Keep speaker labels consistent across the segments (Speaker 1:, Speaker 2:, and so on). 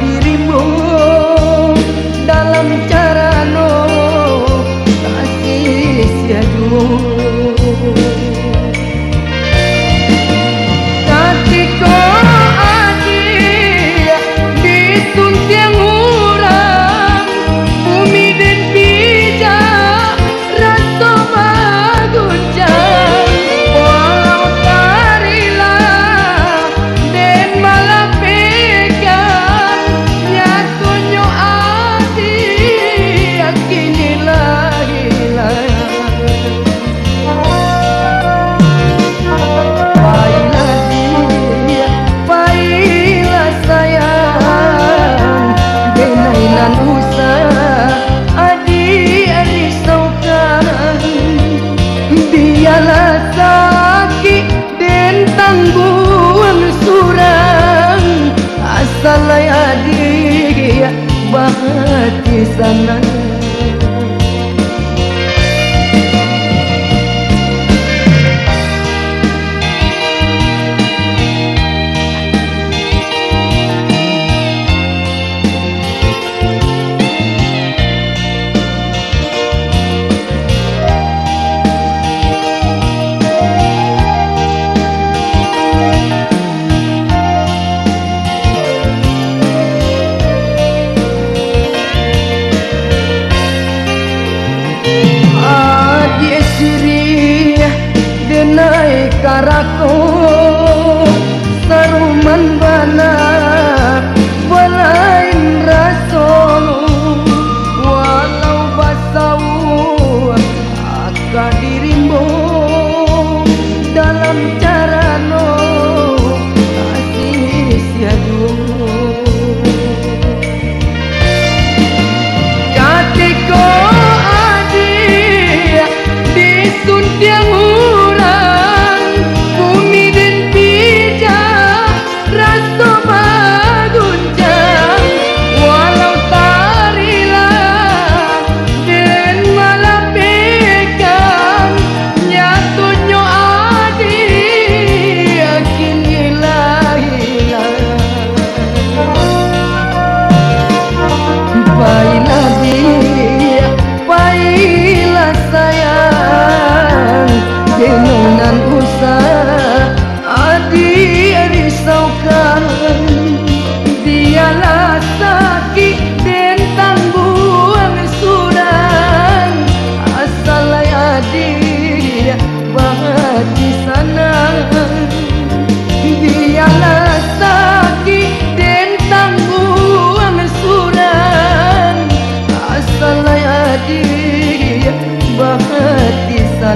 Speaker 1: diri. Salaya dia bahati sana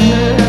Speaker 1: I